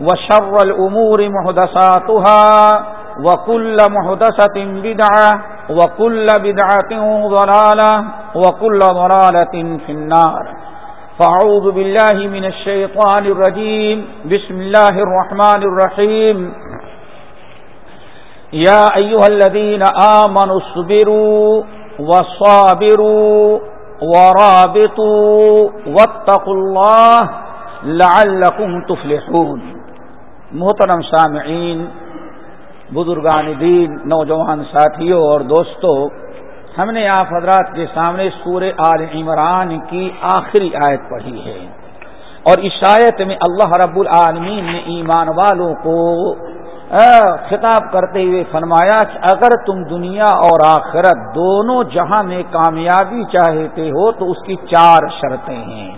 وشر الأمور محدثاتها وكل محدثة بدعة وكل بدعة ضلالة وكل ضلالة في النار. فأعوذ بالله من الشيطان الرجيم. بسم الله الرحمن الرحيم. يا أيها الذين آمنوا اصبروا وصابروا ورابطوا واتقوا الله لعلكم تفلحون. محترم سامعین، بزرگان دین، نوجوان ساتھیوں اور دوستوں، ہم نے آپ حضرات کے سامنے سور آل عمران کی آخری آیت پڑھی ہے۔ اور اس آیت میں اللہ رب العالمین نے ایمان والوں کو خطاب کرتے ہوئے فرمایا کہ اگر تم دنیا اور آخرت دونوں جہاں میں کامیابی چاہتے ہو تو اس کی چار شرطیں ہیں۔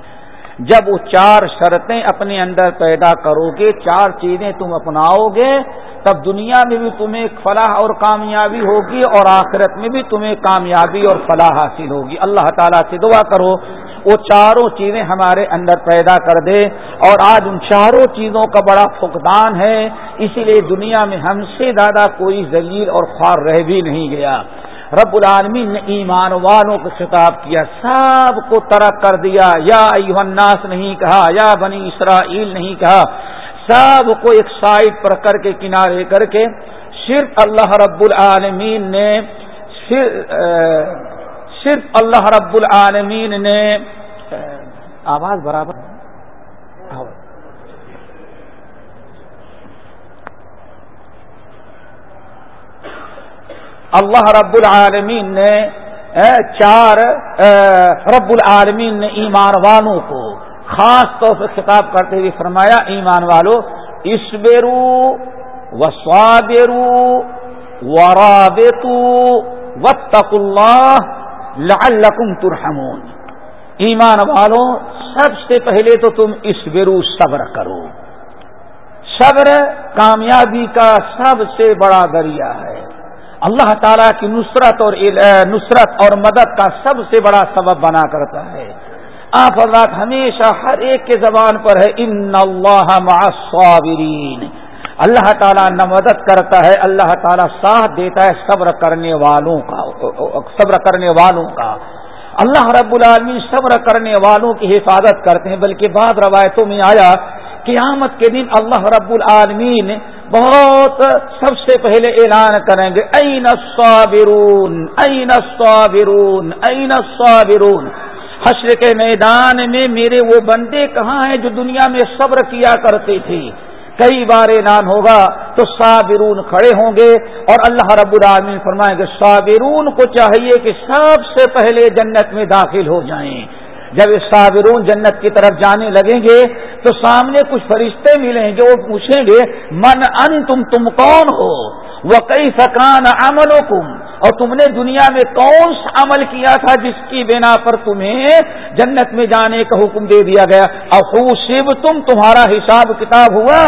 جب وہ چار شرطیں اپنے اندر پیدا کرو گے، چار چیزیں تم اپناؤ گے، تب دنیا میں بھی تمہیں فلاح اور کامیابی ہوگی اور آخرت میں بھی تمہیں کامیابی اور فلاح حاصل ہوگی۔ اللہ تعالیٰ سے دعا کرو، وہ چاروں چیزیں ہمارے اندر پیدا کر دے۔ اور آج ان چاروں چیزوں کا بڑا فقدان ہے، اسی لیے دنیا میں ہم سے زیادہ کوئی ذلیل اور خوار رہ بھی نہیں گیا۔ رب العالمین نے ایمان والوں کو خطاب کیا، سب کو ترک کر دیا۔ یا الناس نہیں کہا، یا بنی اسرائیل نہیں کہا۔ سب کو ایک سائڈ پر کر کے، کنارے کر کے صرف اللہ رب العالمین نے، صرف اللہ رب العالمین نے آواز برابر۔ اللہ رب العالمین نے چار رب العالمین نے ایمان والوں کو خاص طور سے خطاب کرتے ہوئے فرمایا، ایمان والو اسبرو و سوابرو ورابطو وتق اللہ لعلکم ترحمون۔ ایمان والوں سب سے پہلے تو تم اسبرو صبر کرو۔ صبر کامیابی کا سب سے بڑا ذریعہ ہے۔ اللہ تعالیٰ کی نصرت اور نصرت اور مدد کا سب سے بڑا سبب بنا کرتا ہے۔ آپ حضرات ہمیشہ ہر ایک کے زبان پر ہے، ان اللہ معصابرین اللہ تعالیٰ نہ مدد کرتا ہے، اللہ تعالیٰ ساتھ دیتا ہے صبر کرنے والوں کا، صبر کرنے والوں کا۔ اللہ رب العالمین صبر کرنے والوں کی حفاظت کرتے ہیں، بلکہ بعض روایتوں میں آیا قیامت کے دن اللہ رب العالمین بہت سب سے پہلے اعلان کریں گے این الصابرون؟ این الصابرون؟ این الصابرون؟ حشر کے میدان میں میرے وہ بندے کہاں ہیں جو دنیا میں صبر کیا کرتے تھے؟ کئی بار اعلان ہوگا تو صابرون کھڑے ہوں گے اور اللہ رب العالمین فرمائیں گے، صابرون کو چاہیے کہ سب سے پہلے جنت میں داخل ہو جائیں۔ جب صابرون جنت کی طرف جانے لگیں گے تو سامنے کچھ فرشتے ملیں گے وہ پوچھیں گے، من ان تم تم کون ہو؟ وہ کئی سکان عمل اور تم نے دنیا میں کون سا عمل کیا تھا جس کی بنا پر تمہیں جنت میں جانے کا حکم دے دیا گیا؟ اور خوشب تم تمہارا حساب کتاب ہوا۔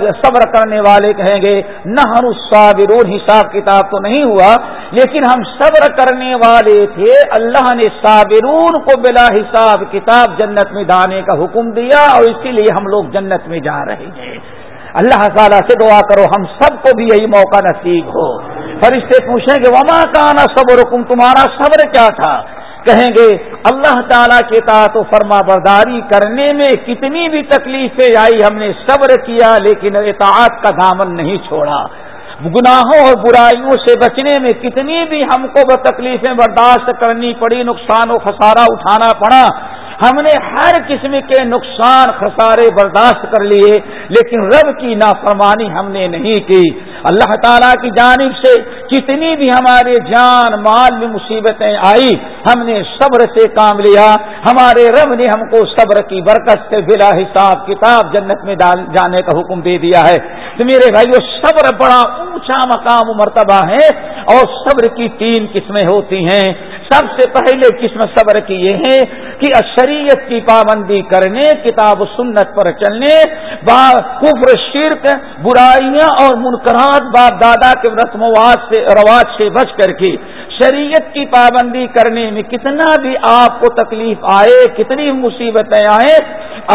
صبر کرنے والے کہیں گے نہ ہم صابرون حساب کتاب تو نہیں ہوا، لیکن ہم صبر کرنے والے تھے، اللہ نے صابرون کو بلا حساب کتاب جنت میں دانے کا حکم دیا اور اسی لیے ہم لوگ جنت میں جا رہے ہیں۔ اللہ تعالیٰ سے دعا کرو، ہم سب کو بھی یہی موقع نصیب ہو۔ فرشتے پوچھیں گے، وما کانا صبر حکم تمہارا صبر کیا تھا؟ کہیں گے، اللہ تعالیٰ کے تعت و فرما برداری کرنے میں کتنی بھی تکلیفیں آئی، ہم نے صبر کیا، لیکن اطاعت کا دامن نہیں چھوڑا۔ گناہوں اور برائیوں سے بچنے میں کتنی بھی ہم کو وہ تکلیفیں برداشت کرنی پڑی، نقصان و خسارہ اٹھانا پڑا۔ ہم نے ہر قسم کے نقصان، خسارے برداشت کر لیے، لیکن رب کی نافرمانی ہم نے نہیں کی۔ اللہ تعالیٰ کی جانب سے کتنی بھی ہمارے جان، مال میں مصیبتیں آئی، ہم نے صبر سے کام لیا۔ ہمارے رب نے ہم کو صبر کی برکت سے بلا حساب کتاب جنت میں جانے کا حکم دے دیا ہے۔ تو میرے بھائی صبر بڑا اونچا مقام و مرتبہ ہے اور صبر کی تین قسمیں ہوتی ہیں۔ سب سے پہلے قسم صبر کی یہ ہے کہ شریعت کی پابندی کرنے، کتاب و سنت پر چلنے، با کفر، شرک، برائیاں اور منقرات باپ دادا کے رسم سے، رواج سے بچ کر کے شریعت کی پابندی کرنے میں کتنا بھی آپ کو تکلیف آئے، کتنی مصیبتیں آئے،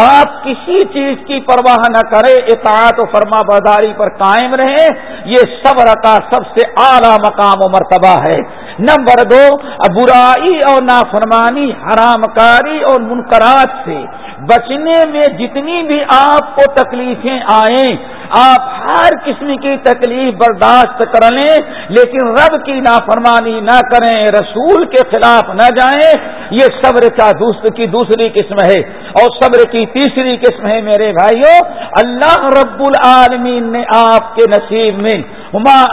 آپ کسی چیز کی پرواہ نہ کرے، اطاعت و فرما برداری پر قائم رہے، یہ صبر کا سب سے اعلیٰ مقام و مرتبہ ہے۔ نمبر دو، برائی اور نافرمانی، حرام کاری اور منقرات سے۔ بچنے میں جتنی بھی آپ کو تکلیفیں آئیں، آپ ہر قسم کی تکلیف برداشت کر لیں، لیکن رب کی نافرمانی نہ کریں، رسول کے خلاف نہ جائیں۔ یہ صبر کا کی دوسری قسم ہے۔ اور صبر کی تیسری قسم ہے میرے بھائیوں اللہ رب العالمین نے آپ کے نصیب میں ما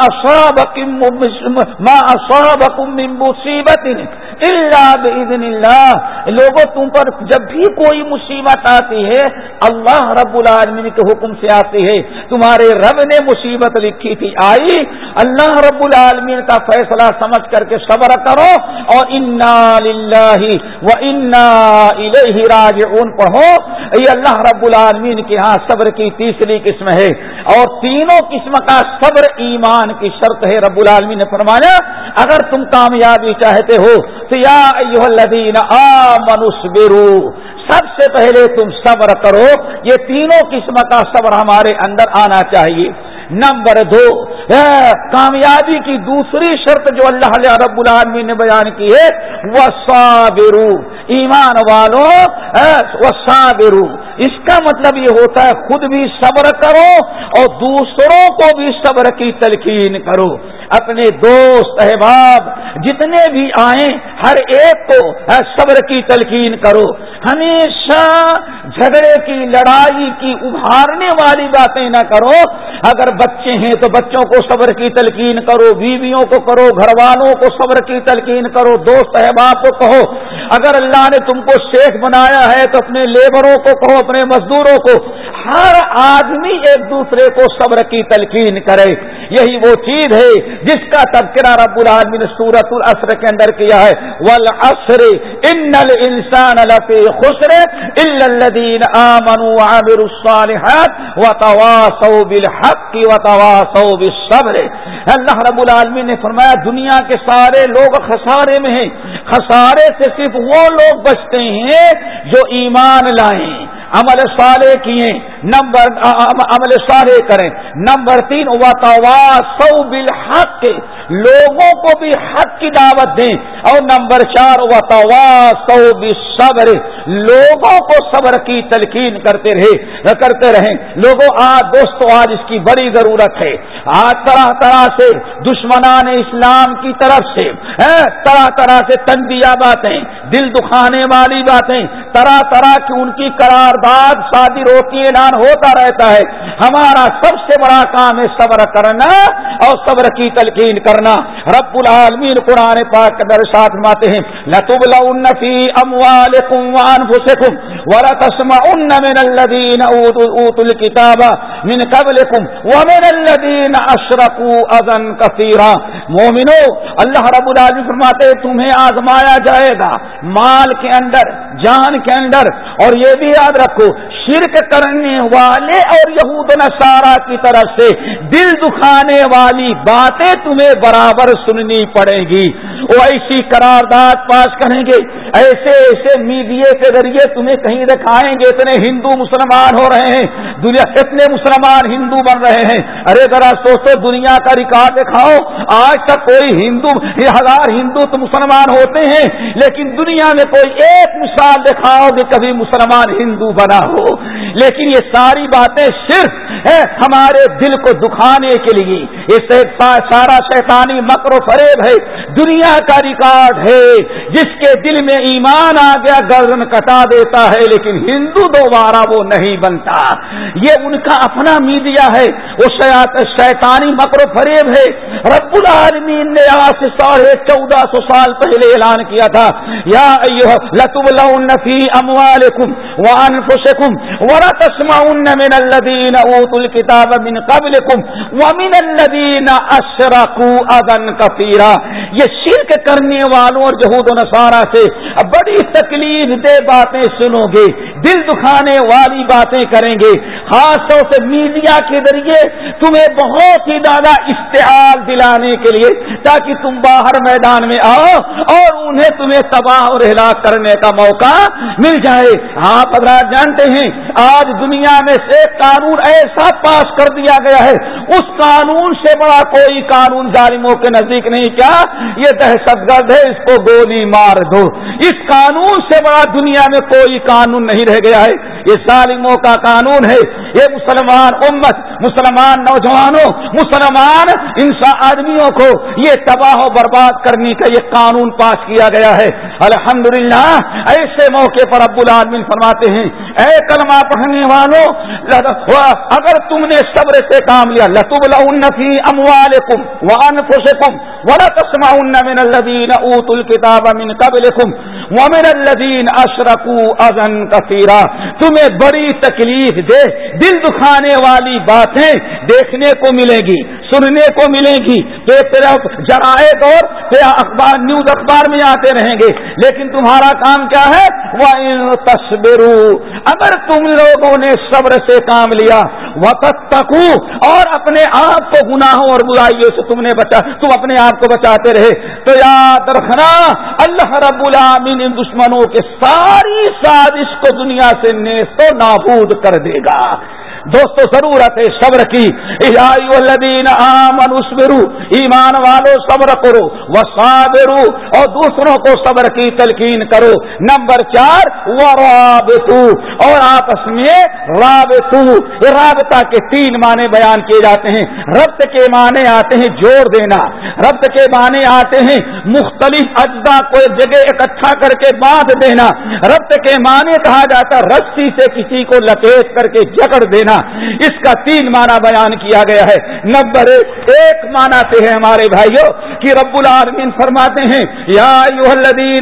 من مصیبت الا باذن اللہ لوگوں، تم پر جب بھی کوئی مصیبت آتی ہے، اللہ رب العالمین کے حکم سے آتی ہے۔ تمہارے رب نے مصیبت لکھی تھی، آئی۔ اللہ رب العالمین کا فیصلہ سمجھ کر کے صبر کرو۔ اور انا و انا الیہ راجعون۔ پڑھو۔ یہ اللہ رب العالمین کے ہاں صبر کی تیسری قسم ہے۔ اور تینوں قسم کا صبر ایمان کی شرط ہے، رب العالمین نے فرمایا، اگر تم کامیابی چاہتے ہو تو یا الذین آمنوا سب سے پہلے تم صبر کرو، یہ تینوں قسم کا صبر ہمارے اندر آنا چاہیے۔ نمبر دو کامیابی کی دوسری شرط جو اللہ علیہ رب العالمین نے بیان کی ہے وہ ایمان والوں وہ اس کا مطلب یہ ہوتا ہے خود بھی صبر کرو اور دوسروں کو بھی صبر کی تلقین کرو۔ اپنے دوست احباب جتنے بھی آئیں، ہر ایک کو صبر کی تلقین کرو۔ ہمیشہ جھگڑے کی، لڑائی کی، ابھارنے والی باتیں نہ کرو۔ اگر بچے ہیں تو بچوں کو صبر کی تلقین کرو، بیویوں کو کرو، گھر والوں کو صبر کی تلقین کرو، دوست احباب کو کہو۔ اگر اللہ نے تم کو شیخ بنایا ہے تو اپنے لیبروں کو کہو، اپنے مزدوروں کو۔ ہر آدمی ایک دوسرے کو صبر کی تلقین کرے۔ یہی وہ چیز ہے جس کا تذکرہ رب العالمین نے سورت العصر کے اندر کیا ہے، والعصر ان الانسان لفی خسر الا الذين امنوا وعملوا الصالحات وتواصوا بالحق وتواصوا بالصبر اللہ رب العالمین نے فرمایا، دنیا کے سارے لوگ خسارے میں ہیں۔ خسارے سے صرف وہ لوگ بچتے ہیں جو ایمان لائیں۔ عمل صالح کیے۔ نمبر عمل صالح کریں۔ نمبر تین و سو بالحق۔ لوگوں کو بھی حق کی دعوت دیں۔ اور نمبر چار و سو صبر لوگوں کو صبر کی تلقین کرتے رہے کرتے رہیں۔ لوگوں، آج دوستوں آج اس کی بڑی ضرورت ہے۔ آج طرح طرح سے دشمنان اسلام کی طرف سے ہاں، طرح طرح سے تنبیہ باتیں، دل دکھانے والی باتیں، طرح طرح کی ان کی قرار بعد شادی روتی اعلان ہوتا رہتا ہے۔ ہمارا سب سے بڑا کام ہے صبر کرنا اور صبر کی تلقین کرنا کرنا۔ رب العالمین قرآن پاک کے درشات ماتے ہیں لتب لفی اموال انفسکم ولتسمعن من الذين اوتوا الكتاب من قبلكم ومن الذين اشركوا اذى كثيرا مومنو، اللہ رب العالمین فرماتے ہیں، تمہیں آزمایا جائے گا۔ مال کے اندر، جان کے اندر، اور یہ بھی یاد رکھو شرک کرنے والے اور یہود نصارہ کی طرف سے دل دکھانے والی باتیں تمہیں برابر سننی پڑے گی۔ وہ ایسی قرارداد پاس کریں گے۔ ایسے ایسے میڈیا کے ذریعے تمہیں کہیں دکھائیں گے اتنے ہندو مسلمان ہو رہے ہیں۔ دنیا اتنے مسلمان ہندو بن رہے ہیں۔ ارے ذرا سوچو، دنیا کا ریکارڈ دکھاؤ۔ آج تک کوئی ہندو ہزار ہندو تو مسلمان ہوتے ہیں، لیکن دنیا میں کوئی ایک مثال دکھاؤ کہ کبھی مسلمان ہندو بنا ہو۔ لیکن یہ ساری باتیں صرف ہمارے دل کو دکھانے کے لیے۔ اس سارا شیطانی مکر و فریب ہے۔ دنیا کا ریکارڈ ہے۔ جس کے دل میں ایمان آ گیا، گردن کٹا دیتا ہے، لیکن ہندو دوبارہ وہ نہیں بنتا۔ یہ ان کا اپنا میڈیا ہے۔ وہ شیطانی مکر و فریب ہے۔ رب العالمین نے آج سے ساڑھے چودہ سو سال پہلے اعلان کیا تھا، یا لتب لفی اموال وان خوشکم ورا تسما من الدین اوت الکتاب من قبل ومن الدین اشرکو ادن کثیرا یہ شرک کرنے والوں اور جہود و نصارہ سے بڑی تکلیف دہ باتیں سنو گے، دل دکھانے والی باتیں کریں گے۔ خاص طور سے میڈیا کے ذریعے تمہیں بہت ہی زیادہ اشتہار دلانے کے لیے تاکہ تم باہر میدان میں آؤ اور انہیں تمہیں تباہ اور ہلاک کرنے کا موقع مل جائے۔ ہاں، آپ اگر جانتے ہیں، آج دنیا میں سے قانون ایسا پاس کر دیا گیا ہے۔ اس قانون سے بڑا کوئی قانون ظالموں کے نزدیک نہیں، کیا؟ یہ دہشت گرد ہے، اس کو گولی مار دو۔ اس قانون سے بڑا دنیا میں کوئی قانون نہیں رہ گیا ہے۔ یہ ظالموں کا قانون ہے۔ یہ مسلمان امت، مسلمان نوجوانوں، مسلمان انسان آدمیوں کو یہ تباہ و برباد کرنے کا یہ قانون پاس کیا گیا ہے۔ الحمدللہ، ایسے موقع پر ابو العالمین فرماتے ہیں، اے کلمہ پڑھنے والوں اگر تم نے صبر سے کام لیا لتب لفی اموال کم وان خوشم ولا تسما من الدین اوت الکتاب من قبل ومن الدین اشرکو ازن کثیرا۔ تمہیں بڑی تکلیف دے دل دکھانے والی باتیں دیکھنے کو ملے گی، سننے کو ملے گی۔ تو طرف جرائد اور اخبار، نیوز اخبار میں آتے رہیں گے۔ لیکن تمہارا کام کیا ہے؟ وہ تصبرو اگر تم لوگوں نے صبر سے کام لیا وقت تکو اور اپنے آپ کو گناہوں اور برائیوں سے تم نے بچا، تم اپنے آپ کو بچاتے رہے۔ تو یاد رکھنا، اللہ رب العامین ان دشمنوں کے ساری سازش کو دنیا سے نیست و نابود کر دے گا۔ دوستو، ضرورت ہے صبر کی۔ آمن اسبرو ایمان والو، صبر کرو۔ وہ اور دوسروں کو صبر کی تلقین کرو۔ نمبر چار وہ رابطو اور آپس میں رابطو۔ رابطہ کے تین معنی بیان کیے جاتے ہیں۔ ربط کے معنی آتے ہیں جوڑ دینا۔ ربط کے معنی آتے ہیں مختلف اجزاء کو ایک جگہ اکٹھا کر کے باندھ دینا۔ ربط کے معنی کہا جاتا رسی سے کسی کو لپیٹ کر کے جکڑ دینا۔ اس کا تین معنی بیان کیا گیا ہے۔ نمبر ایک معنی سے ہے ہمارے بھائیوں کہ رب العالمین فرماتے ہیں، یا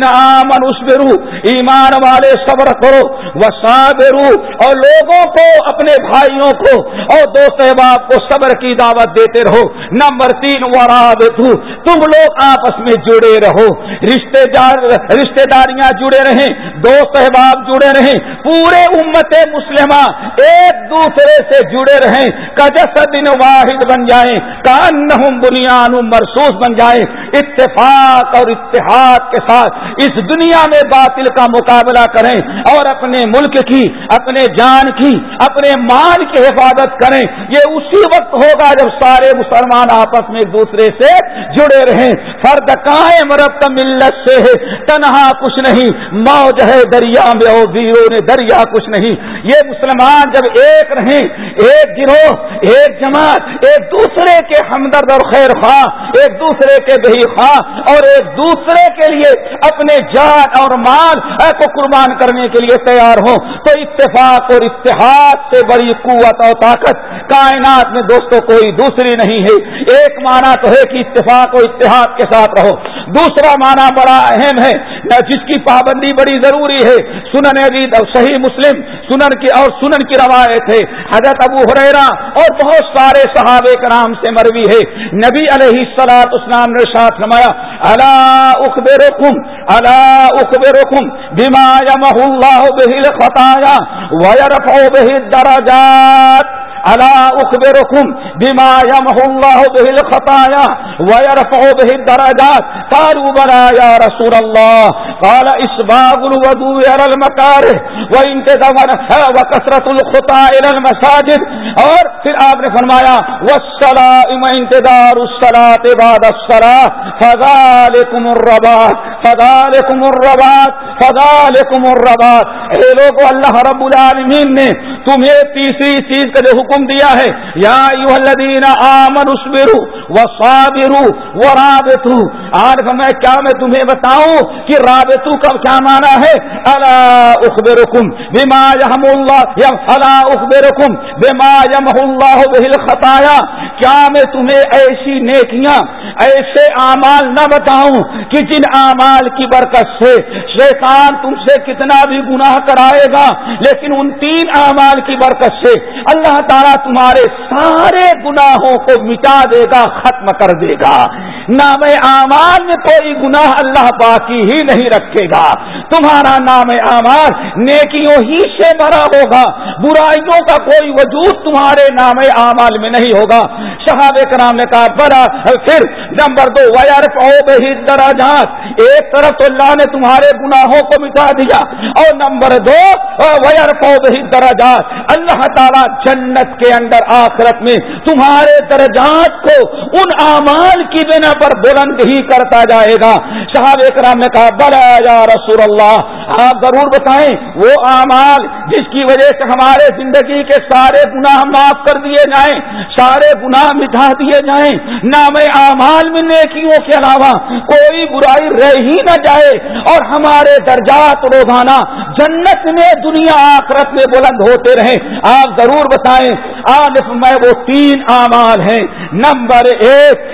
آمن اسبرو ایمان والے صبر کرو وصابرو اور لوگوں کو، اپنے بھائیوں کو، اور دوست احباب کو صبر کی دعوت دیتے رہو۔ نمبر تین ورابطو تم لوگ آپس میں جڑے رہو۔ رشتے دار رشتے داریاں جڑے رہیں، دوست احباب جڑے رہیں۔ پورے امت مسلمہ ایک دوسرے دوسرے سے جڑے رہیں دن واحد بن جائیں کان بنیان مرسوس بن جائیں۔ اتفاق اور اتحاد کے ساتھ اس دنیا میں باطل کا مقابلہ کریں اور اپنے ملک کی، اپنے جان کی، اپنے مال کی حفاظت کریں۔ یہ اسی وقت ہوگا جب سارے مسلمان آپس میں ایک دوسرے سے جڑے رہیں۔ فرد قائم رب ملت سے ہے، تنہا کچھ نہیں۔ موج ہے دریا میں بیرو نے دریا کچھ نہیں۔ یہ مسلمان جب ایک رہیں ایک گروہ، ایک جماعت، ایک دوسرے کے ہمدرد اور خیر خواہ، ایک دوسرے کے دہی خواہ اور ایک دوسرے کے لیے اپنے جان اور مال کو قربان کرنے کے لیے تیار ہوں۔ تو اتفاق اور اتحاد سے بڑی قوت اور طاقت کائنات میں دوستوں کوئی دوسری نہیں ہے۔ ایک معنی تو ہے کہ اتفاق اور اتحاد کے ساتھ رہو۔ دوسرا معنی بڑا اہم ہے جس کی پابندی بڑی ضروری ہے، سنن عید اور صحیح مسلم سنن کی اور سنن کی روایت ہے۔ حضرت ابو حریرا اور بہت سارے صحابہ کرام سے مروی ہے۔ نبی علیہ السلاط اسلام نے ساتھ نمایا اللہ اخبر اللہ اخبر بیما اللہ بہل فتایا ویرف بہل دراجات الا اخبركم بما يمحو الله به الخطايا ويرفع به الدرجات؟ قالوا بلى يا رسول الله. قال اسباغ الوضوء على المكاره وانتظام وكثرة الخطا الى المساجد. اور پھر آپ نے فرمایا والسلام انتظار الصلاة بعد الصلاة فذلكم الرباط فذلكم الرباط فذلكم الرباط۔ اے لوگو، اللہ رب العالمین نے تمہیں تیسری چیز کا جو حکم دیا ہے، یا الذین آمن اسبرو و صابرو و رابطو آج میں کیا میں تمہیں بتاؤں کہ رابطو کا کیا مانا ہے؟ اللہ اخبرکم بما یحم اللہ یا فلا اخبرکم بما یمح اللہ بہل خطایا کیا میں تمہیں ایسی نیکیاں، ایسے اعمال نہ بتاؤں کہ جن اعمال کی برکت سے شیطان تم سے کتنا بھی گناہ کرائے گا، لیکن ان تین اعمال کی برکت سے اللہ تعالیٰ تمہارے سارے گناہوں کو مٹا دے گا، ختم کر دے گا۔ نام اعمال میں کوئی گناہ اللہ باقی ہی نہیں رکھے گا۔ تمہارا نام اعمال نیکیوں ہی سے بھرا ہوگا۔ برائیوں کا کوئی وجود تمہارے نام اعمال میں نہیں ہوگا۔ شہاب کرام نے کہا، بڑا پھر نمبر دو ویار بہی دراجات ایک طرف تو اللہ نے تمہارے گناہوں کو مٹا دیا اور نمبر دو ویار بہی دراجات اللہ تعالیٰ جنت کے اندر آخرت میں تمہارے درجات کو ان اعمال کی بنا پر بلند ہی کرتا جائے گا۔ صاحب اکرام نے کہا بڑا یا رسول اللہ آپ ضرور بتائیں، وہ اعمال جس کی وجہ سے ہمارے زندگی کے سارے گناہ معاف کر دیے جائیں، سارے گناہ مٹا دیے جائیں، نام اعمال میں نیکیوں کے علاوہ کوئی برائی رہ ہی نہ جائے۔ اور ہمارے درجات روزانہ جنت میں، دنیا آخرت میں بلند ہوتے رہے آپ ضرور بتائیں عالف میں وہ تین اعمال ہیں۔ نمبر ایک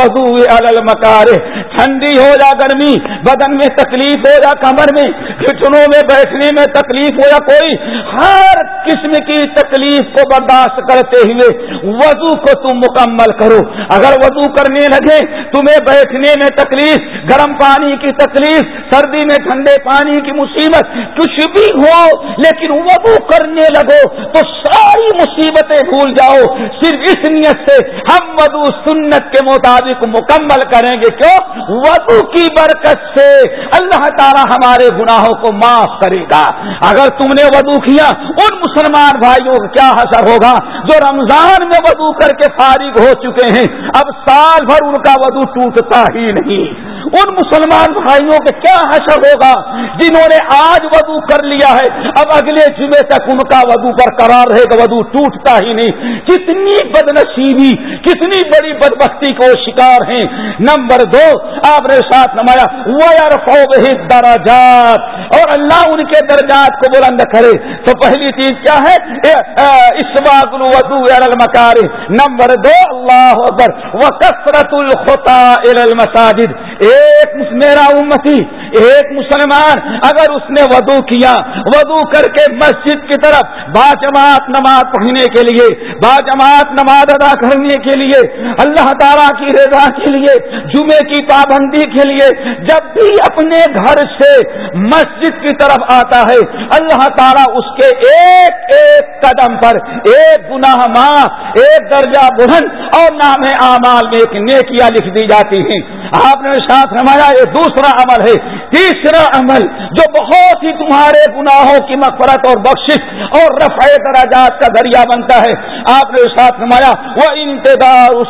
وضو المکار ٹھنڈی ہو جا گرمی، بدن میں تکلیف ہو جا کمر میں گھٹنوں میں بیٹھنے میں تکلیف ہو جا کوئی، ہر قسم کی تکلیف کو برداشت کرتے ہوئے وضو کو تم مکمل کرو۔ اگر وضو کرنے لگے، تمہیں بیٹھنے میں تکلیف، گرم پانی کی تکلیف، سردی میں ٹھنڈے پانی کی مصیبت، کچھ بھی ہو لیکن وضو کرنے لگو تو ساری مصیبتیں بھول جاؤ۔ صرف اس نیت سے ہم وضو سنت کے مطابق مکمل کریں گے۔ کیوں؟ وضو کی برکت سے اللہ تعالی ہمارے گناہوں کو معاف کرے گا۔ اگر تم نے وضو کیا، ان مسلمان بھائیوں کا کیا حسر ہوگا؟ جو رمضان میں وضو کر کے فارغ ہو چکے ہیں، اب سال بھر ان کا وضو ٹوٹتا ہی نہیں۔ ان مسلمان بھائیوں کے کیا حشر ہوگا؟ جنہوں نے آج وضو کر لیا ہے، اب اگلے جمعے تک ان کا وضو برقرار رہے گا، وضو ٹوٹتا ہی نہیں۔ کتنی بد نصیبی کتنی بڑی بدبختی کو شکار ہیں۔ نمبر دو آپ نے ساتھ نمایا وہ یار دراجات اور اللہ ان کے درجات کو بلند کرے۔ تو پہلی چیز کیا ہے؟ اس وضو المکار نمبر دو، اللہ اکبر وہ کثرت الخطا المساجد۔ ایک میرا امتی ایک مسلمان اگر اس نے وضو کیا، وضو کر کے مسجد کی طرف باجماعت نماز پڑھنے کے لیے، باجماعت نماز ادا کرنے کے لیے، اللہ تعالیٰ کی رضا کے لیے جمعے کی پابندی کے لیے، جب بھی اپنے گھر سے مسجد کی طرف آتا ہے، اللہ تعالیٰ اس کے ایک ایک قدم پر ایک گناہ ماں، ایک درجہ بلند اور نام اعمال میں ایک نیکیاں لکھ دی جاتی ہیں۔ آپ نے ساتھ رمایا یہ دوسرا عمل ہے۔ تیسرا عمل جو بہت ہی تمہارے گناہوں کی مغفرت اور بخشش اور رفع دراجات کا ذریعہ بنتا ہے۔ آپ نے ساتھ رمایا وہ انتظار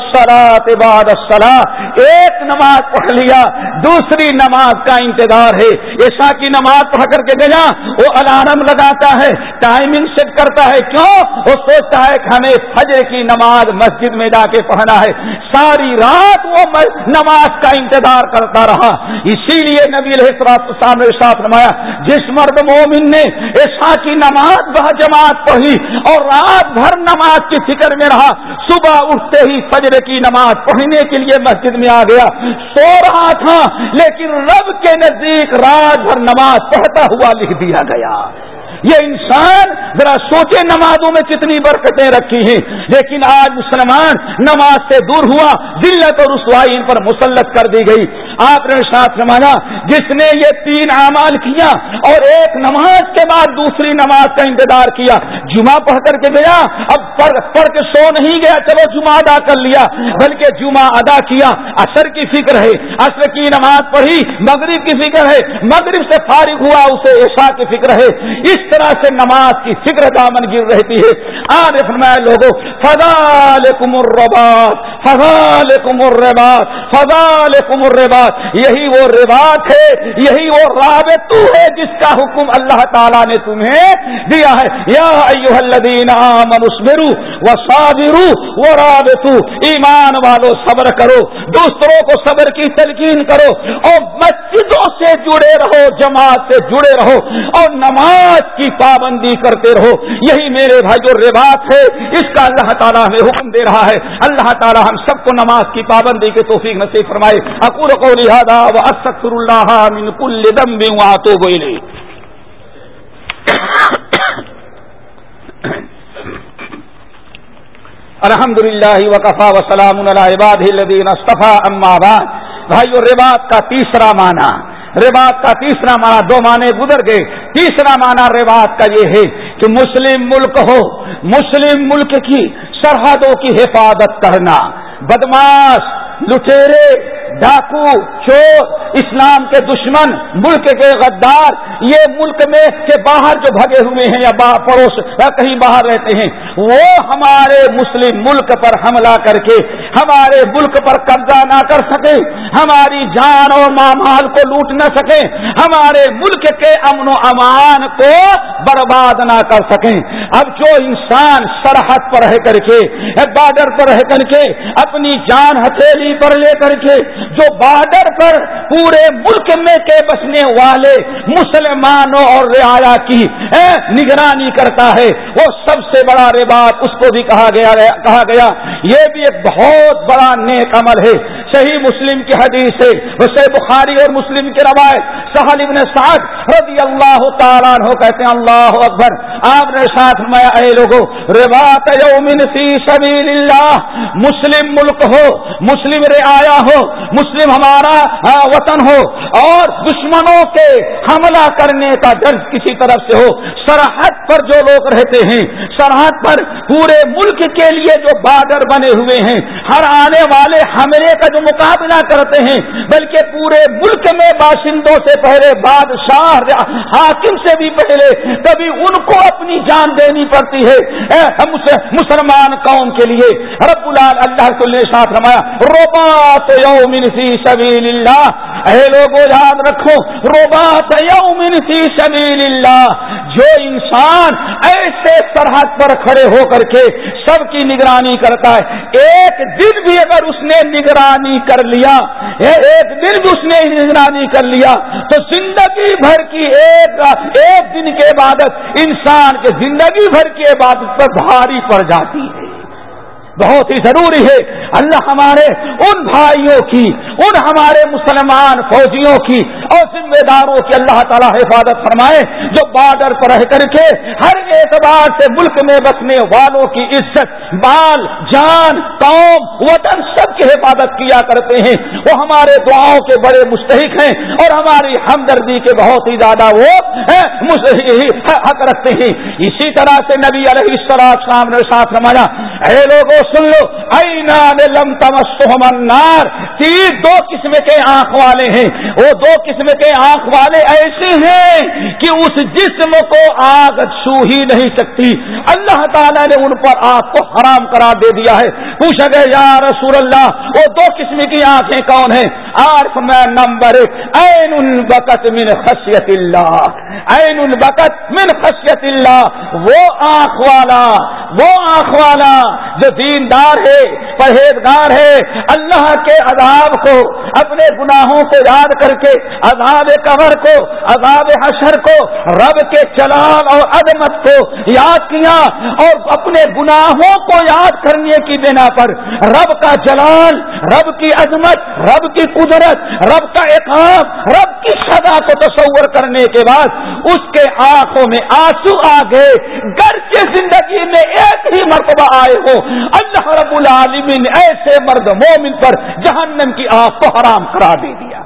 بعد الصلاح ایک نماز پڑھ لیا، دوسری نماز کا انتظار ہے۔ ایسا کی نماز پڑھ کر کے گیا، وہ الارم لگاتا ہے، ٹائمنگ سیٹ کرتا ہے۔ کیوں؟ وہ سوچتا ہے کہ ہمیں فجر کی نماز مسجد میں جا کے پڑھنا ہے۔ ساری رات وہ نماز کا انتظار کرتا رہا۔ اسی لیے نبی علیہ السلام نے ساتھ نمایا جس مرد مومن نے ایسا کی نماز وہ جماعت پڑھی اور رات بھر نماز کی فکر میں رہا، صبح اٹھتے ہی فجر کی نماز پڑھنے کے لیے مسجد میں آ گیا۔ سو رہا تھا، لیکن رب کے نزدیک رات بھر نماز پڑھتا ہوا لکھ دیا گیا۔ یہ انسان ذرا سوچے نمازوں میں کتنی برکتیں رکھی ہیں۔ لیکن آج مسلمان نماز سے دور ہوا، ذلت اور رسوائی ان پر مسلط کر دی گئی۔ آپ نے ساتھ رمانا جس نے یہ تین اعمال کیا اور ایک نماز کے بعد دوسری نماز کا انتظار کیا۔ جمعہ پڑھ کر کے گیا، اب پڑھ پڑھ کے سو نہیں گیا، چلو جمعہ ادا کر لیا۔ بلکہ جمعہ ادا کیا۔ اثر کی فکر ہے اثر کی نماز پڑھی، مغرب کی فکر ہے، مغرب سے فارغ ہوا، اسے عشاء کی فکر ہے۔ اس طرح سے نماز کی فکر دامن گر رہتی ہے۔ آج فرمایا، لوگوں فضال کمر ربات فضال کمر ربات فضال کمر یہی وہ ربات ہے، یہی وہ رابط ہے جس کا حکم اللہ تعالیٰ نے تمہیں دیا ہے۔ یا ایوہ الذین آمنوا اسبروا وصابروا ورابطوا، ایمان والو صبر کرو، دوسروں کو صبر کی تلقین کرو، اور مسجدوں سے جڑے رہو، جماعت سے جڑے رہو، اور نماز کی پابندی کرتے رہو۔ یہی میرے بھائی جو رباط ہے، اس کا اللہ تعالیٰ ہمیں حکم دے رہا ہے۔ اللہ تعالیٰ ہم سب کو نماز کی پابندی کے توفیق نصیب فرمائے اکور کو لہٰذا اکثر اللہ من کل دم بھی وہاں الحمد للہ وقفا وسلام عباد الدین اصطفیٰ اما بھائی رباط کا تیسرا معنی، رباط کا تیسرا معنی دو معنی گزر گئے. تیسرا معنی رباط کا یہ ہے کہ مسلم ملک ہو، مسلم ملک کی سرحدوں کی حفاظت کرنا، بدماش لٹیرے ڈاکو چور اسلام کے دشمن ملک کے غدار یہ ملک میں کے باہر جو بھگے ہوئے ہیں یا پڑوس یا کہیں باہر رہتے ہیں، وہ ہمارے مسلم ملک پر حملہ کر کے ہمارے ملک پر قبضہ نہ کر سکے، ہماری جان اور مامال کو لوٹ نہ سکے، ہمارے ملک کے امن و امان کو برباد نہ کر سکیں اب جو انسان سرحد پر رہ کر کے بارڈر پر رہ کر کے، اپنی جان ہتھیلی پر لے کر کے، جو بارڈر پر پورے ملک میں کے بسنے والے مسلم مسلمانوں اور رعایا کی۔ نگرانی کرتا ہے۔ وہ سب سے بڑا رباط اس کو بھی کہا گیا کہا گیا۔ یہ بھی ایک بہت بڑا نیک عمل ہے۔ صحیح مسلم کی حدیث ہے۔ اسے بخاری اور مسلم کی روایت۔ سہل ابن سعد رضی اللہ تعالیٰ عنہ کہتے ہیں، اللہ اکبر۔ آپ نے ساتھ میں اے لوگوں رباط یومن فی سبیل اللہ، مسلم ملک ہو، مسلم رعایا ہو مسلم ہمارا وطن ہو اور دشمنوں کے حملہ کرنے کا درد کسی طرف سے ہو، سرحد پر جو لوگ رہتے ہیں، سرحد پر پورے ملک کے لیے جو بارڈر بنے ہوئے ہیں، ہر آنے والے حملے کا جو مقابلہ کرتے ہیں، بلکہ پورے ملک میں باشندوں سے پہلے بادشاہ، حاکم سے بھی پہلے کبھی ان کو اپنی جان دینی پڑتی ہے۔ مسلمان قوم کے لیے، رب اللہ ساتھ رمایا روبات یومن فی سبیل اللہ اے لوگوں یاد رکھو روبات یومن فی سبیل اللہ. جو انسان ایسے سرحد پر کھڑے ہو کر کے سب کی نگرانی کرتا ہے، ایک دن بھی اگر اس نے نگرانی کر لیا ایک دن بھی اس نے نگرانی کر لیا، تو زندگی بھر کی ایک ایک دن کے عبادت انسان کے زندگی بھر کی عبادت پر بھاری پڑ جاتی ہے بہت ہی ضروری ہے۔ اللہ ہمارے ان بھائیوں کی ان ہمارے مسلمان فوجیوں کی اور ذمہ داروں کی اللہ تعالیٰ حفاظت فرمائے، جو بارڈر پر رہ کر کے ہر اعتبار سے ملک میں بسنے والوں کی عزت بال جان، قوم، وطن سب کی حفاظت کیا کرتے ہیں۔ وہ ہمارے دعاؤں کے بڑے مستحق ہیں اور ہماری ہمدردی کے بہت ہی زیادہ وہ حق رکھتے ہیں۔ اسی طرح سے نبی علیہ السلام نے ساتھ رمایا اے لوگوں سن لو، اینا لم تمسار تیر دو قسم کے آنکھ والے ہیں۔ وہ دو قسم کے آنکھ والے ایسے ہیں کہ اس جسم کو آگ چھو ہی نہیں سکتی۔ اللہ تعالیٰ نے ان پر آگ کو حرام قرار دے دیا ہے۔ پوچھا گیا، یا رسول اللہ، وہ دو قسم کی آنکھیں کون ہیں؟ آرف میں نمبر این البقت من خشیت اللہ۔ این البقت من خشیت اللہ۔ وہ آنکھ والا وہ آنکھ والا جو دیندار ہے پرہیزگار ہے اللہ کے عذاب کو اپنے گناہوں کو یاد کر کے، عذاب قبر کو، عذاب حشر کو، رب کے چلان اور عدمت کو یاد کیا اور اپنے گناہوں کو یاد کرنے کی بنا پر رب کا جلال، رب کی عظمت، رب کی قدرت، رب کا اقام، رب کی سزا کو تصور کرنے کے بعد اس کے آنکھوں میں آنسو آ گئے۔ گھر کے زندگی میں ایک ہی مرتبہ آئے ہو۔ اللہ رب العالمین ایسے مرد مومن پر جہنم کی آنکھ کو حرام کرا دے دیا۔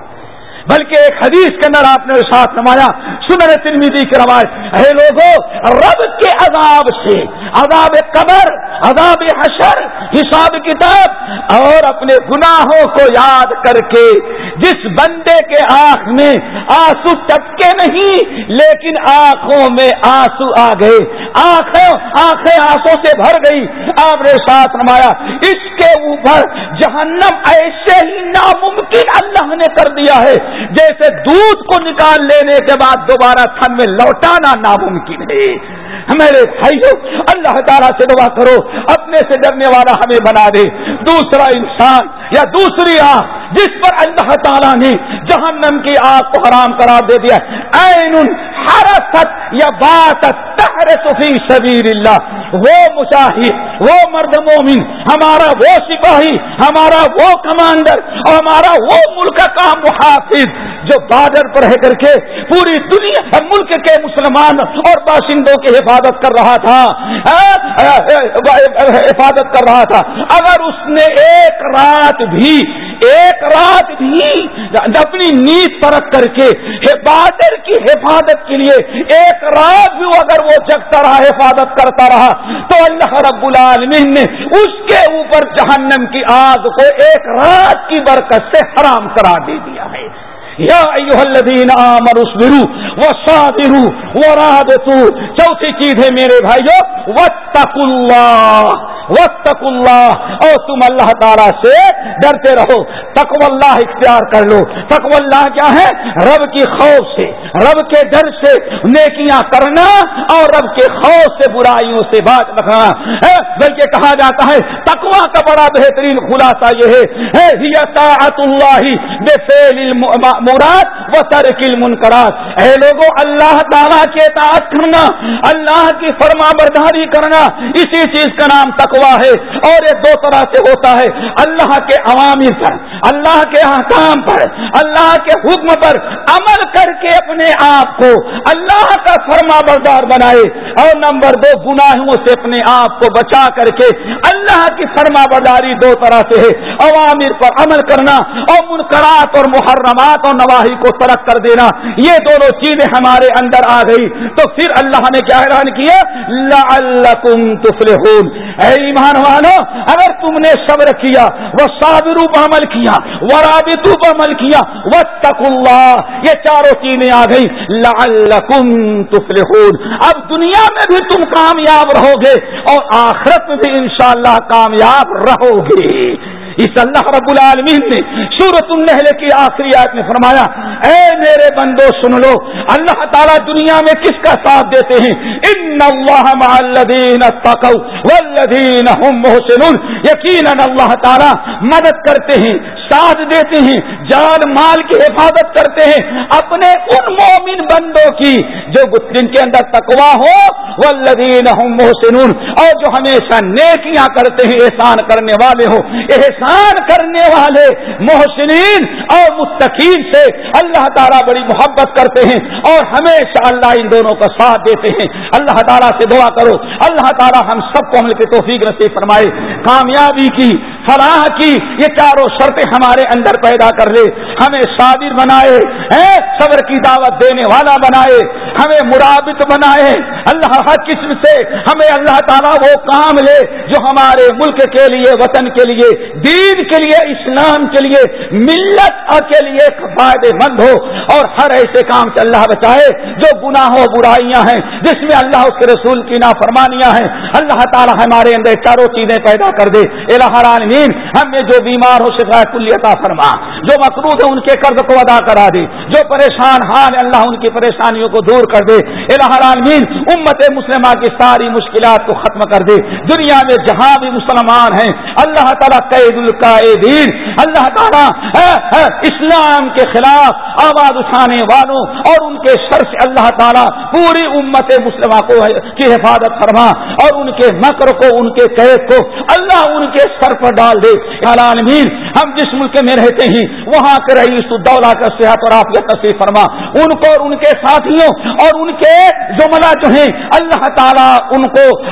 بلکہ ایک حدیث کے اندر آپ نے ساتھ نمایا سنر ترمیدی کی روایت، اے لوگوں رب کے عذاب سے، عذاب قبر، عذاب حشر، حساب کتاب، اور اپنے گناہوں کو یاد کر کے، جس بندے کے آنکھ میں آنسو ٹپکے نہیں، لیکن آنکھوں میں آنسو آ گئے۔ آنکھیں آنکھیں آنسوں سے بھر گئی۔ آپ نے ساتھ نمایا اس کے اوپر جہنم ایسے ہی ناممکن اللہ نے کر دیا ہے، جیسے دودھ کو نکال لینے کے بعد دوبارہ تھن میں لوٹانا ناممکن ہے۔ میرے بھائیو، اللہ تعالیٰ سے دعا کرو، اپنے سے ڈرنے والا ہمیں بنا دے۔ دوسرا انسان یا دوسری آنکھ جس پر اللہ تعالیٰ نے جہنم کی آگ کو حرام قرار دے دیا حرست یا بات تحر فی سبیر اللہ وہ مشاہد وہ مرد مومن، ہمارا وہ سپاہی، ہمارا وہ کمانڈر اور ہمارا وہ ملک کا محافظ جو بارڈر پر رہ کر کے پوری دنیا ملک کے مسلمان اور باشندوں کی حفاظت کر رہا تھا۔ حفاظت کر رہا تھا۔ اگر اس نے ایک رات بھی، ایک رات بھی اپنی نیند پرکھ کر کے بادر کی حفاظت کے لیے ایک رات بھی اگر وہ جگتا رہا، حفاظت کرتا رہا، تو اللہ رب العالمین نے اس کے اوپر جہنم کی آگ کو ایک رات کی برکت سے حرام کرا دے دیا ہے۔ یا الذین آمنوا اصبروا وصابروا چوتھی چیز ہے میرے بھائیو، واتقوا اللہ وقت اللہ اور تم اللہ تعالیٰ سے ڈرتے رہو۔ تقو اللہ اختیار کر لو۔ تقو اللہ کیا ہے؟ رب کی خوف سے، رب کے ڈر سے نیکیاں کرنا اور رب کے خوف سے برائیوں سے بات رکھنا۔ بلکہ کہا جاتا ہے تقوا کا بڑا بہترین خلاصہ یہ ہے۔ اللہ مراد و ترکل منقرات اے لوگوں، اللہ تعالیٰ کے اطاعت کرنا، اللہ کی فرما برداری کرنا، اسی چیز کا نام تقوا ہے۔ اور یہ دو طرح سے ہوتا ہے۔ اللہ کے عوامل پر، اللہ کے احکام پر، اللہ کے حکم پر عمل کر کے اپنے آپ کو اللہ کا فرما بردار بنائے۔ اور نمبر دو، گناہوں سے اپنے آپ کو بچا کر کے اللہ کی فرما برداری دو طرح سے ہے۔ عوامر پر عمل کرنا اور منقرات اور محرمات اور نواحی کو ترک کر دینا، یہ دونوں چیزیں ہمارے اندر آ گئی۔ تو پھر اللہ نے کیا اعلان کیا؟ لعلکم تفلحون۔ اے ایمان والو، اگر تم نے صبر کیا وہ صابرو پر عمل کیا وہ رابطو پر عمل کیا وہ اللہ، یہ چاروں چیزیں آ گئی لعلکم تفلحون۔ اب دنیا میں بھی تم کامیاب رہو گے اور آخرت میں بھی انشاءاللہ کامیاب رہو گے اس اللہ رب العالمین نے سورت النحل کی آخری آیت میں فرمایا، اے میرے بندو سن لو، اللہ تعالیٰ دنیا میں کس کا ساتھ دیتے ہیں؟ ان اللہ مع الذین اتقوا والذین هم محسنون۔ یقینا اللہ تعالیٰ مدد کرتے ہیں۔ ساتھ دیتے ہیں، جان مال کی حفاظت کرتے ہیں، اپنے ان مومن بندوں کی جو جن کے اندر تقوا ہو وہ لدین محسنون، اور جو ہمیشہ نیکیاں کرتے ہیں، احسان کرنے والے ہو احسان کرنے والے محسنین اور مستقین سے اللہ تعالیٰ بڑی محبت کرتے ہیں اور ہمیشہ اللہ ان دونوں کا ساتھ دیتے ہیں۔ اللہ تعالیٰ سے دعا کرو۔ اللہ تعالیٰ ہم سب کو عمل کی توفیق نصیب فرمائے۔ کامیابی کی، فلاح کی، یہ چاروں شرطیں ہمارے اندر پیدا کر لے، ہمیں شادر بنائے صبر کی دعوت دینے والا بنائے، ہمیں مرابط بنائے۔ اللہ ہر قسم سے ہمیں اللہ تعالیٰ وہ کام لے جو ہمارے ملک کے لیے، وطن کے لیے، دین کے لیے، اسلام کے لیے، ملت کے لیے فائدے مند ہو۔ اور ہر ایسے کام سے اللہ بچائے جو گناہ و برائیاں ہیں، جس میں اللہ اس کے رسول کی نافرمانیاں ہیں۔ اللہ تعالیٰ ہمارے اندر چاروں چیزیں پیدا کر دے۔ العالمین ہم میں جو بیمار ہو شفا کلیتا فرما، جو مقروض ہے ان کے قرض کو ادا کرا دے، جو پریشان حال اللہ ان کی پریشانیوں کو دور کر دے۔ العالمین، امت مسلمہ کی ساری مشکلات کو ختم کر دے۔ دنیا میں جہاں بھی مسلمان ہیں، اللہ تعالیٰ قید القاعدین اللہ تعالیٰ اسلام کے خلاف آواز اٹھانے والوں اور ان کے سر سے اللہ تعالیٰ پوری امت مسلمہ کو کی حفاظت فرما اور ان کے مکر کو، ان کے قید کو اللہ ان کے سر پر ڈال دے۔ عالمین ہم جس ملک میں رہتے ہیں، وہاں کے رئیس الدولہ کا صحت اور آفیت نصیب فرما۔ ان کو اور ان کے ساتھیوں اور ان کے جملہ جو ہیں، اللہ تعالیٰ ان کو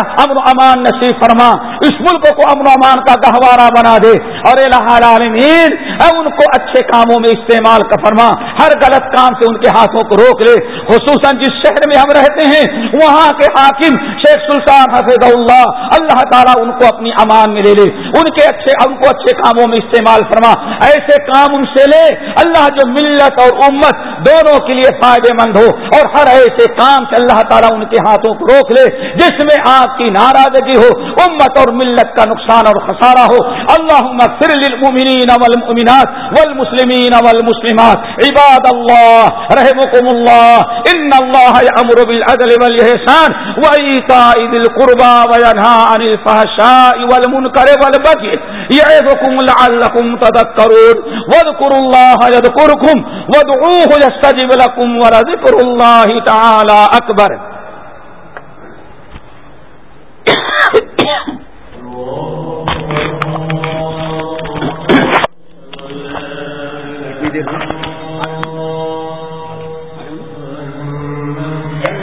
امن و امان نصیب فرما۔ اس ملک کو امن و امان کا گہوارہ بنا دے۔ اور العالمین ان کو اچھے کاموں میں استعمال کا فرما۔ ہر غلط کام سے ان کے ہاتھوں کو روک لے۔ خصوصاً جس شہر میں ہم رہتے ہیں، وہاں کے حاکم شیخ سلطان حفظ اللہ اللہ تعالیٰ ان کو اپنی امان میں لے لے۔ ان کے اچھے ان کو اچھے کاموں میں استعمال فرما۔ ایسے کام ان سے لے۔ اللہ جو ملت اور امت دونوں کے لیے فائدے مند ہو۔ اور ہر ایسے کام سے اللہ تعالیٰ ان کے ہاتھوں کو روک لے، جس میں آپ کی ناراضگی ہو، امت اور ملت کا نقصان اور خسارہ ہو۔ اللہ فر للمؤمنین والمؤمنات والمسلمین والمسلمات۔ عباد اللہ رحمكم اللہ۔ ان اللہ یامر بالعدل والاحسان وایتاء ذی القربى وینھا عن الفحشاء والمنکر والبغي یعظکم لعلكم تذكرون واذكروا الله يذكركم وادعوه يستجب لكم ولذكر الله تعالى أكبر